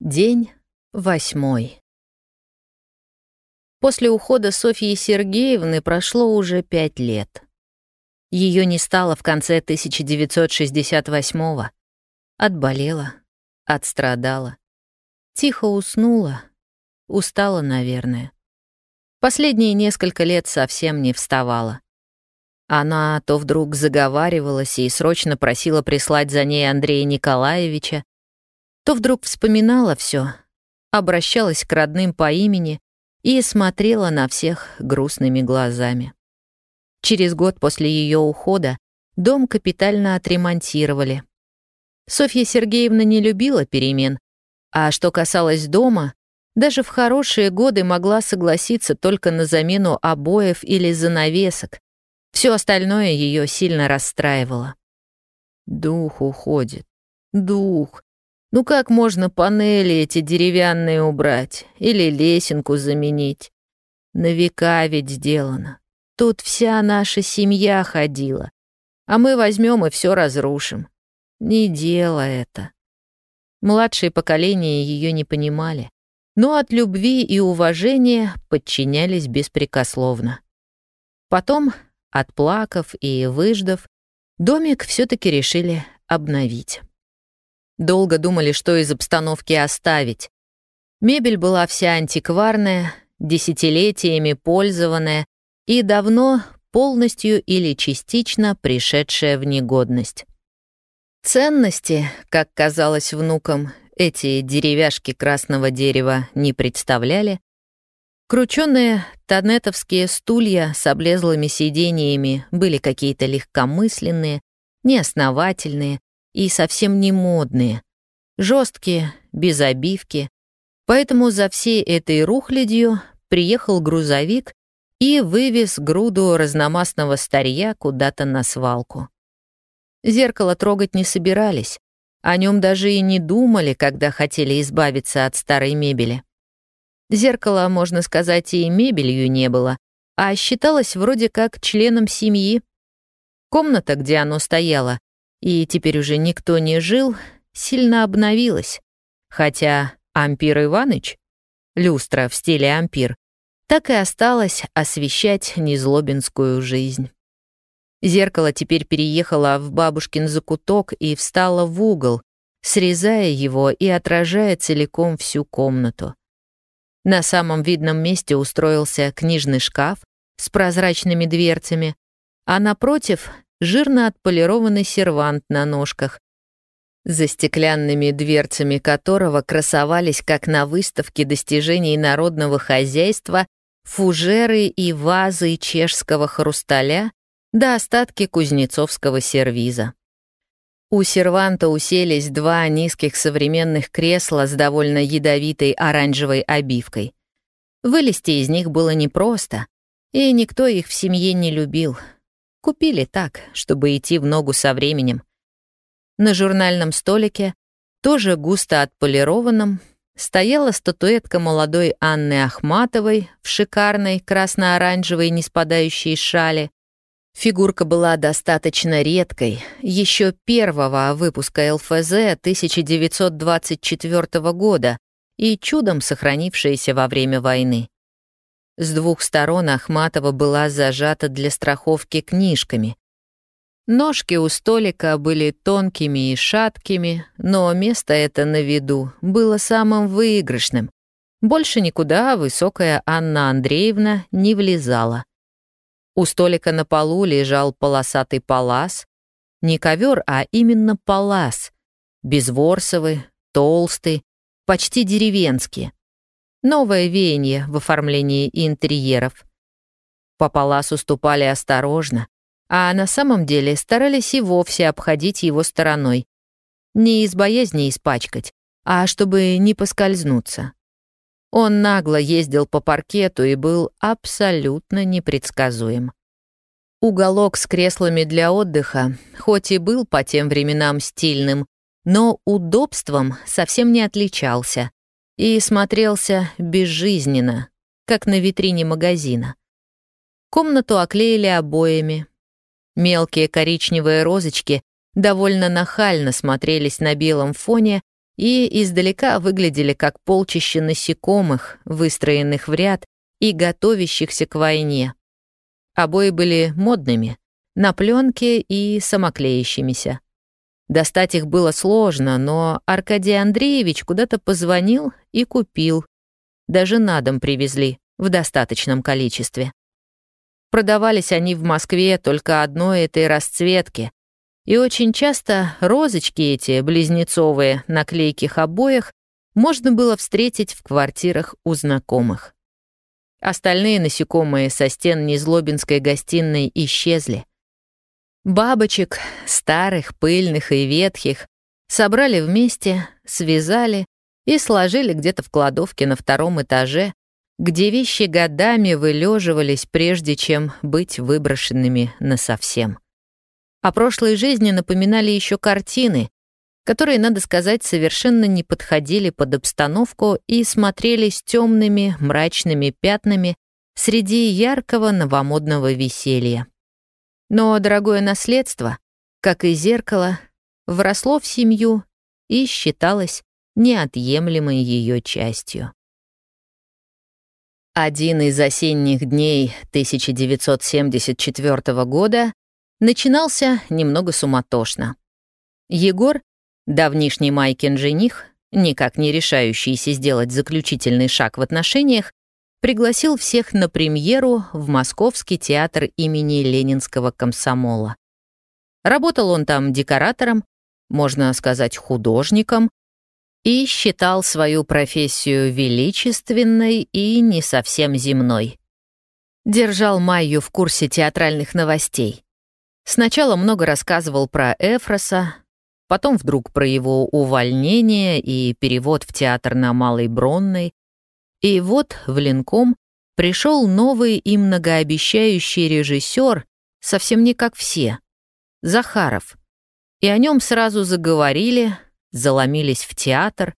День восьмой. После ухода Софьи Сергеевны прошло уже пять лет. Ее не стало в конце 1968-го. Отболела, отстрадала. Тихо уснула, устала, наверное. Последние несколько лет совсем не вставала. Она то вдруг заговаривалась и срочно просила прислать за ней Андрея Николаевича, то вдруг вспоминала все, обращалась к родным по имени и смотрела на всех грустными глазами. Через год после ее ухода дом капитально отремонтировали. Софья Сергеевна не любила перемен, а что касалось дома, даже в хорошие годы могла согласиться только на замену обоев или занавесок. Все остальное ее сильно расстраивало. Дух уходит. Дух. Ну как можно панели эти деревянные убрать или лесенку заменить? На века ведь сделано. Тут вся наша семья ходила. А мы возьмем и все разрушим. Не дело это. Младшие поколения ее не понимали, но от любви и уважения подчинялись беспрекословно. Потом, отплакав и выждав, домик все таки решили обновить. Долго думали, что из обстановки оставить. Мебель была вся антикварная, десятилетиями пользованная и давно полностью или частично пришедшая в негодность. Ценности, как казалось внукам, эти деревяшки красного дерева не представляли. Крученные тонетовские стулья с облезлыми сидениями были какие-то легкомысленные, неосновательные, и совсем не модные, жесткие, без обивки. Поэтому за всей этой рухлядью приехал грузовик и вывез груду разномастного старья куда-то на свалку. Зеркало трогать не собирались, о нем даже и не думали, когда хотели избавиться от старой мебели. Зеркало, можно сказать, и мебелью не было, а считалось вроде как членом семьи. Комната, где оно стояло, и теперь уже никто не жил, сильно обновилась. Хотя Ампир Иваныч, люстра в стиле ампир, так и осталась освещать незлобинскую жизнь. Зеркало теперь переехало в бабушкин закуток и встало в угол, срезая его и отражая целиком всю комнату. На самом видном месте устроился книжный шкаф с прозрачными дверцами, а напротив жирно отполированный сервант на ножках, за стеклянными дверцами которого красовались, как на выставке достижений народного хозяйства, фужеры и вазы чешского хрусталя до остатки кузнецовского сервиза. У серванта уселись два низких современных кресла с довольно ядовитой оранжевой обивкой. Вылезти из них было непросто, и никто их в семье не любил — Купили так, чтобы идти в ногу со временем. На журнальном столике, тоже густо отполированном, стояла статуэтка молодой Анны Ахматовой в шикарной красно-оранжевой неспадающей шале. Фигурка была достаточно редкой, еще первого выпуска ЛФЗ 1924 года и чудом сохранившаяся во время войны. С двух сторон Ахматова была зажата для страховки книжками. Ножки у столика были тонкими и шаткими, но место это на виду было самым выигрышным. Больше никуда высокая Анна Андреевна не влезала. У столика на полу лежал полосатый палас. Не ковер, а именно палас. Безворсовый, толстый, почти деревенский. Новое веяние в оформлении интерьеров. По паласу ступали осторожно, а на самом деле старались и вовсе обходить его стороной. Не из боязни испачкать, а чтобы не поскользнуться. Он нагло ездил по паркету и был абсолютно непредсказуем. Уголок с креслами для отдыха, хоть и был по тем временам стильным, но удобством совсем не отличался и смотрелся безжизненно, как на витрине магазина. Комнату оклеили обоями. Мелкие коричневые розочки довольно нахально смотрелись на белом фоне, и издалека выглядели как полчище насекомых, выстроенных в ряд и готовящихся к войне. Обои были модными, на пленке и самоклеящимися. Достать их было сложно, но Аркадий Андреевич куда-то позвонил и купил. Даже на дом привезли в достаточном количестве. Продавались они в Москве только одной этой расцветки, и очень часто розочки эти, близнецовые, на клейких обоях, можно было встретить в квартирах у знакомых. Остальные насекомые со стен Незлобинской гостиной исчезли. Бабочек, старых, пыльных и ветхих, собрали вместе, связали и сложили где-то в кладовке на втором этаже, где вещи годами вылеживались, прежде чем быть выброшенными насовсем. О прошлой жизни напоминали еще картины, которые, надо сказать, совершенно не подходили под обстановку и смотрелись темными, мрачными пятнами среди яркого новомодного веселья. Но дорогое наследство, как и зеркало, вросло в семью и считалось неотъемлемой ее частью. Один из осенних дней 1974 года начинался немного суматошно. Егор, давнишний Майкин жених, никак не решающийся сделать заключительный шаг в отношениях, пригласил всех на премьеру в Московский театр имени Ленинского комсомола. Работал он там декоратором, можно сказать, художником, и считал свою профессию величественной и не совсем земной. Держал Майю в курсе театральных новостей. Сначала много рассказывал про Эфроса, потом вдруг про его увольнение и перевод в театр на Малой Бронной. И вот в Ленком пришел новый и многообещающий режиссер, совсем не как все, Захаров. И о нем сразу заговорили, заломились в театр.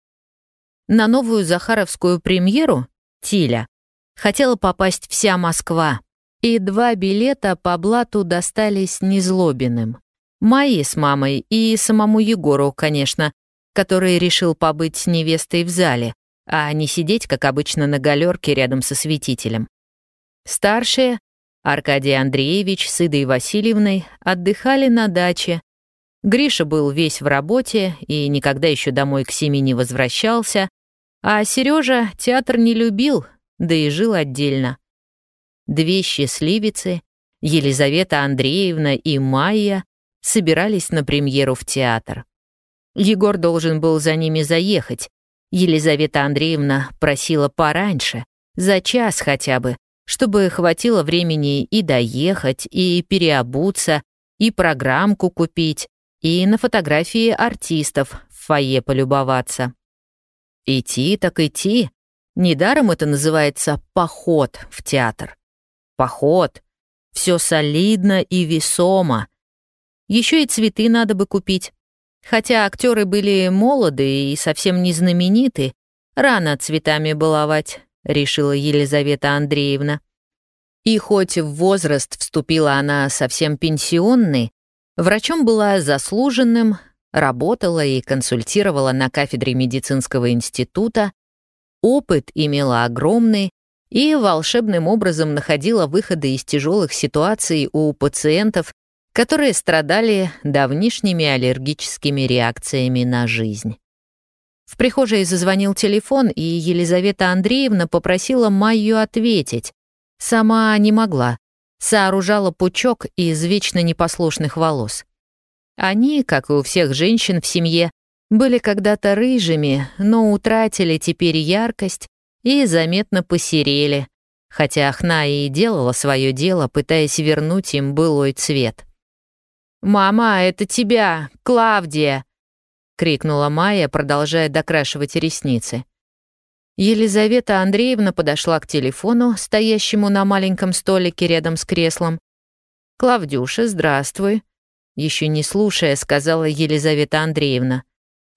На новую Захаровскую премьеру «Тиля» хотела попасть вся Москва. И два билета по блату достались незлобиным. Мои с мамой и самому Егору, конечно, который решил побыть с невестой в зале, а не сидеть, как обычно, на галерке рядом со святителем. Старшие, Аркадий Андреевич с Идой Васильевной, отдыхали на даче. Гриша был весь в работе и никогда еще домой к семье не возвращался, а Сережа театр не любил, да и жил отдельно. Две счастливицы, Елизавета Андреевна и Майя, собирались на премьеру в театр. Егор должен был за ними заехать. Елизавета Андреевна просила пораньше, за час хотя бы, чтобы хватило времени и доехать, и переобуться, и программку купить, и на фотографии артистов в фойе полюбоваться. Идти так идти. Недаром это называется «поход в театр» поход. Все солидно и весомо. Еще и цветы надо бы купить. Хотя актеры были молоды и совсем не знамениты, рано цветами баловать, решила Елизавета Андреевна. И хоть в возраст вступила она совсем пенсионный, врачом была заслуженным, работала и консультировала на кафедре медицинского института, опыт имела огромный, и волшебным образом находила выходы из тяжелых ситуаций у пациентов, которые страдали давнишними аллергическими реакциями на жизнь. В прихожей зазвонил телефон, и Елизавета Андреевна попросила Майю ответить. Сама не могла. Сооружала пучок из вечно непослушных волос. Они, как и у всех женщин в семье, были когда-то рыжими, но утратили теперь яркость и заметно посерели, хотя Ахна и делала свое дело, пытаясь вернуть им былой цвет. «Мама, это тебя, Клавдия!» — крикнула Майя, продолжая докрашивать ресницы. Елизавета Андреевна подошла к телефону, стоящему на маленьком столике рядом с креслом. «Клавдюша, здравствуй», — еще не слушая, сказала Елизавета Андреевна.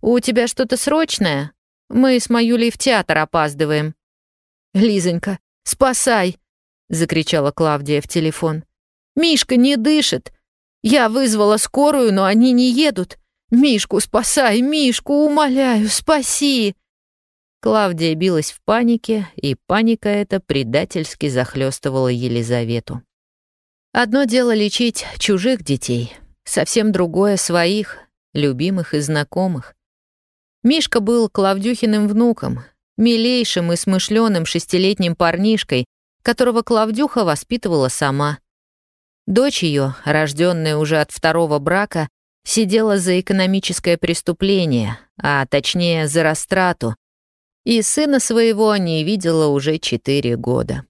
«У тебя что-то срочное? Мы с Маюлей в театр опаздываем». «Лизонька, спасай!» — закричала Клавдия в телефон. «Мишка не дышит. Я вызвала скорую, но они не едут. «Мишку спасай! Мишку, умоляю, спаси!» Клавдия билась в панике, и паника эта предательски захлестывала Елизавету. Одно дело лечить чужих детей, совсем другое — своих, любимых и знакомых. Мишка был Клавдюхиным внуком, милейшим и смышленым шестилетним парнишкой, которого Клавдюха воспитывала сама. Дочь ее, рожденная уже от второго брака, сидела за экономическое преступление, а точнее за растрату, и сына своего не видела уже четыре года.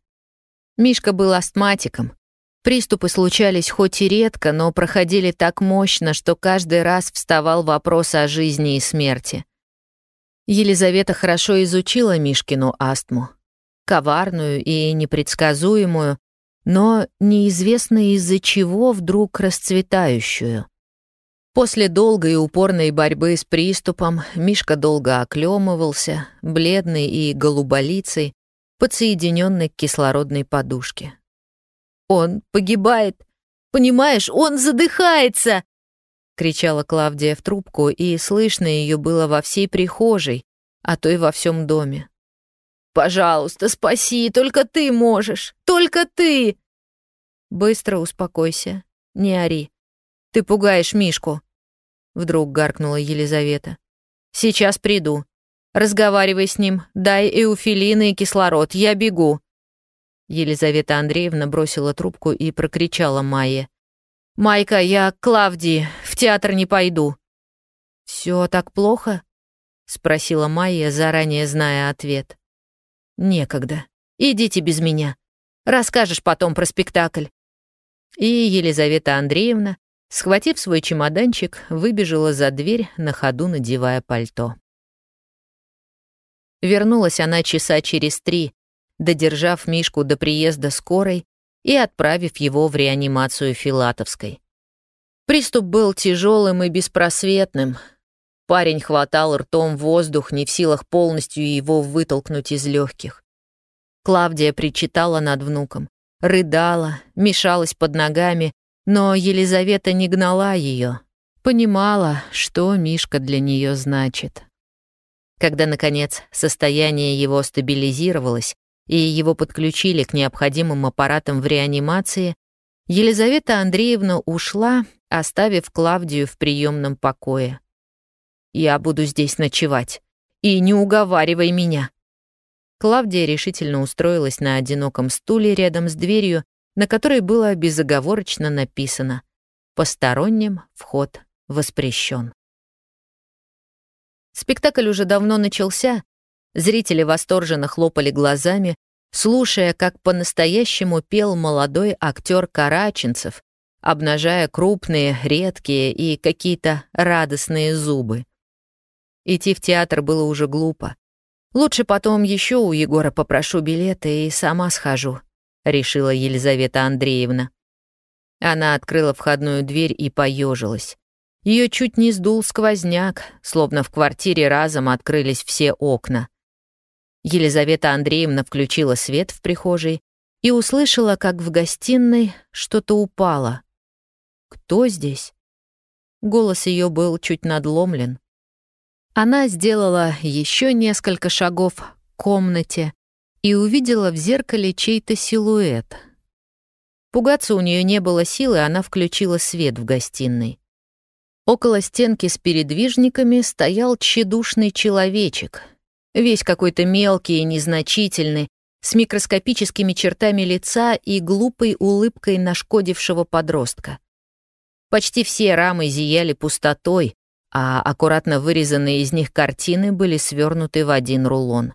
Мишка был астматиком. Приступы случались хоть и редко, но проходили так мощно, что каждый раз вставал вопрос о жизни и смерти. Елизавета хорошо изучила Мишкину астму. Коварную и непредсказуемую, но неизвестно из-за чего вдруг расцветающую. После долгой и упорной борьбы с приступом Мишка долго оклемывался, бледный и голуболицей, подсоединенный к кислородной подушке. «Он погибает! Понимаешь, он задыхается!» — кричала Клавдия в трубку, и слышно ее было во всей прихожей, а то и во всем доме. «Пожалуйста, спаси, только ты можешь, только ты!» «Быстро успокойся, не ори. Ты пугаешь Мишку», — вдруг гаркнула Елизавета. «Сейчас приду. Разговаривай с ним, дай эуфилин и кислород, я бегу». Елизавета Андреевна бросила трубку и прокричала Майе. «Майка, я к Клавдии, в театр не пойду». «Все так плохо?» — спросила Майя, заранее зная ответ. «Некогда. Идите без меня. Расскажешь потом про спектакль». И Елизавета Андреевна, Схватив свой чемоданчик, выбежала за дверь, на ходу надевая пальто. Вернулась она часа через три, додержав Мишку до приезда скорой и отправив его в реанимацию Филатовской. Приступ был тяжелым и беспросветным. Парень хватал ртом воздух, не в силах полностью его вытолкнуть из легких. Клавдия причитала над внуком, рыдала, мешалась под ногами, но Елизавета не гнала ее, понимала, что Мишка для нее значит. Когда, наконец, состояние его стабилизировалось и его подключили к необходимым аппаратам в реанимации, Елизавета Андреевна ушла, оставив Клавдию в приемном покое. «Я буду здесь ночевать. И не уговаривай меня». Клавдия решительно устроилась на одиноком стуле рядом с дверью на которой было безоговорочно написано «Посторонним вход воспрещен». Спектакль уже давно начался, зрители восторженно хлопали глазами, слушая, как по-настоящему пел молодой актер Караченцев, обнажая крупные, редкие и какие-то радостные зубы. Идти в театр было уже глупо. Лучше потом еще у Егора попрошу билеты и сама схожу. — решила Елизавета Андреевна. Она открыла входную дверь и поежилась. Ее чуть не сдул сквозняк, словно в квартире разом открылись все окна. Елизавета Андреевна включила свет в прихожей и услышала, как в гостиной что-то упало. «Кто здесь?» Голос ее был чуть надломлен. Она сделала еще несколько шагов к комнате, и увидела в зеркале чей-то силуэт. Пугаться у нее не было силы, она включила свет в гостиной. Около стенки с передвижниками стоял тщедушный человечек, весь какой-то мелкий и незначительный, с микроскопическими чертами лица и глупой улыбкой нашкодившего подростка. Почти все рамы зияли пустотой, а аккуратно вырезанные из них картины были свернуты в один рулон.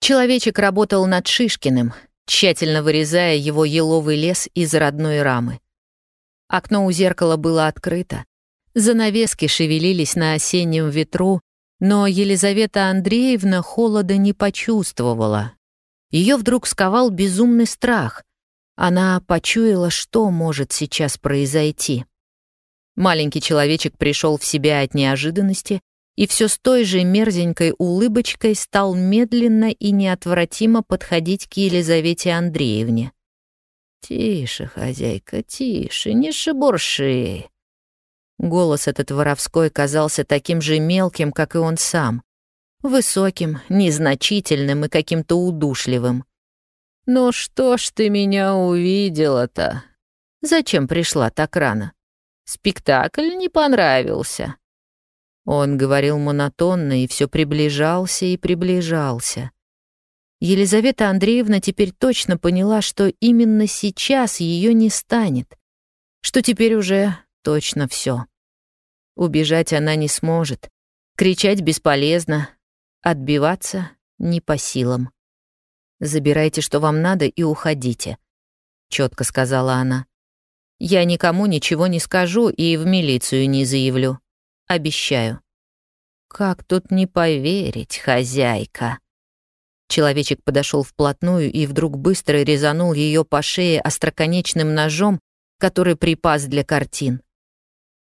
Человечек работал над Шишкиным, тщательно вырезая его еловый лес из родной рамы. Окно у зеркала было открыто. Занавески шевелились на осеннем ветру, но Елизавета Андреевна холода не почувствовала. Ее вдруг сковал безумный страх. Она почуяла, что может сейчас произойти. Маленький человечек пришел в себя от неожиданности и все с той же мерзенькой улыбочкой стал медленно и неотвратимо подходить к Елизавете Андреевне. «Тише, хозяйка, тише, не шебурши!» Голос этот воровской казался таким же мелким, как и он сам. Высоким, незначительным и каким-то удушливым. «Ну что ж ты меня увидела-то? Зачем пришла так рано? Спектакль не понравился». Он говорил монотонно и все приближался и приближался. Елизавета Андреевна теперь точно поняла, что именно сейчас ее не станет, что теперь уже точно все. Убежать она не сможет, кричать бесполезно, отбиваться не по силам. «Забирайте, что вам надо, и уходите», — четко сказала она. «Я никому ничего не скажу и в милицию не заявлю. Обещаю». «Как тут не поверить, хозяйка?» Человечек подошел вплотную и вдруг быстро резанул ее по шее остроконечным ножом, который припас для картин.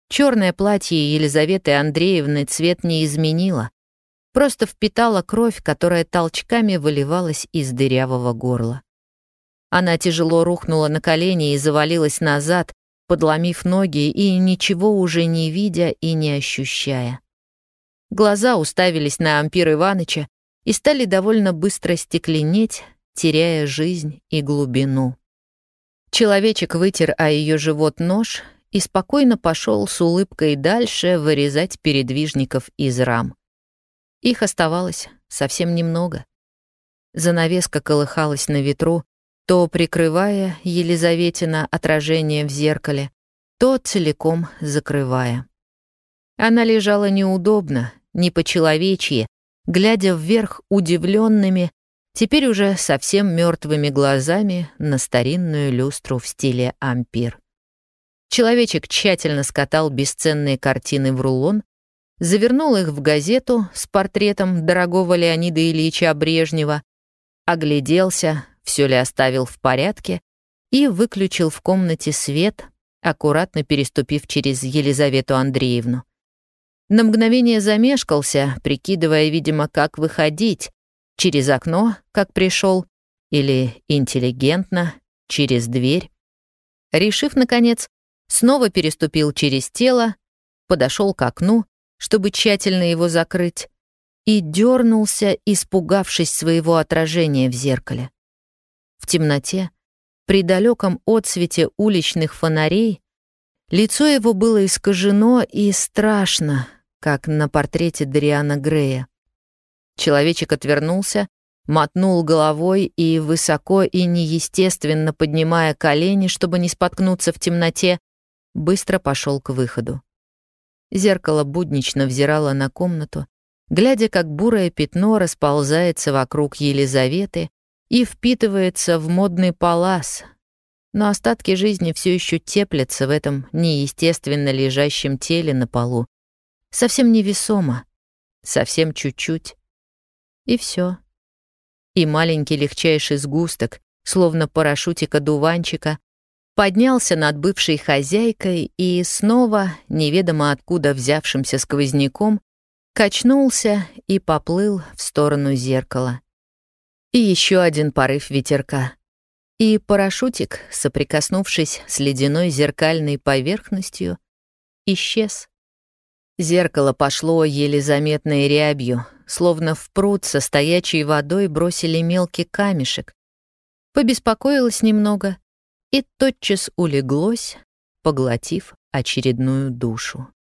Черное платье Елизаветы Андреевны цвет не изменило, просто впитала кровь, которая толчками выливалась из дырявого горла. Она тяжело рухнула на колени и завалилась назад, подломив ноги и ничего уже не видя и не ощущая. Глаза уставились на Ампир Иваныча, и стали довольно быстро стекленеть, теряя жизнь и глубину. Человечек вытер о ее живот нож и спокойно пошел с улыбкой дальше вырезать передвижников из рам. Их оставалось совсем немного. Занавеска колыхалась на ветру, то прикрывая Елизаветина отражение в зеркале, то целиком закрывая. Она лежала неудобно, не по-человечьи, глядя вверх удивленными, теперь уже совсем мертвыми глазами на старинную люстру в стиле ампир. Человечек тщательно скатал бесценные картины в рулон, завернул их в газету с портретом дорогого Леонида Ильича Брежнева, огляделся, все ли оставил в порядке, и выключил в комнате свет, аккуратно переступив через Елизавету Андреевну. На мгновение замешкался, прикидывая, видимо, как выходить. Через окно, как пришел, или интеллигентно, через дверь. Решив, наконец, снова переступил через тело, подошел к окну, чтобы тщательно его закрыть, и дернулся, испугавшись своего отражения в зеркале. В темноте, при далеком отсвете уличных фонарей, Лицо его было искажено и страшно, как на портрете Дариана Грея. Человечек отвернулся, мотнул головой и, высоко и неестественно поднимая колени, чтобы не споткнуться в темноте, быстро пошел к выходу. Зеркало буднично взирало на комнату, глядя, как бурое пятно расползается вокруг Елизаветы и впитывается в модный палас, но остатки жизни все еще теплятся в этом неестественно лежащем теле на полу. Совсем невесомо, совсем чуть-чуть. И все. И маленький легчайший сгусток, словно парашютика дуванчика, поднялся над бывшей хозяйкой и снова, неведомо откуда взявшимся сквозняком, качнулся и поплыл в сторону зеркала. И еще один порыв ветерка — и парашютик, соприкоснувшись с ледяной зеркальной поверхностью, исчез. Зеркало пошло еле заметной рябью, словно в пруд со стоячей водой бросили мелкий камешек. Побеспокоилось немного и тотчас улеглось, поглотив очередную душу.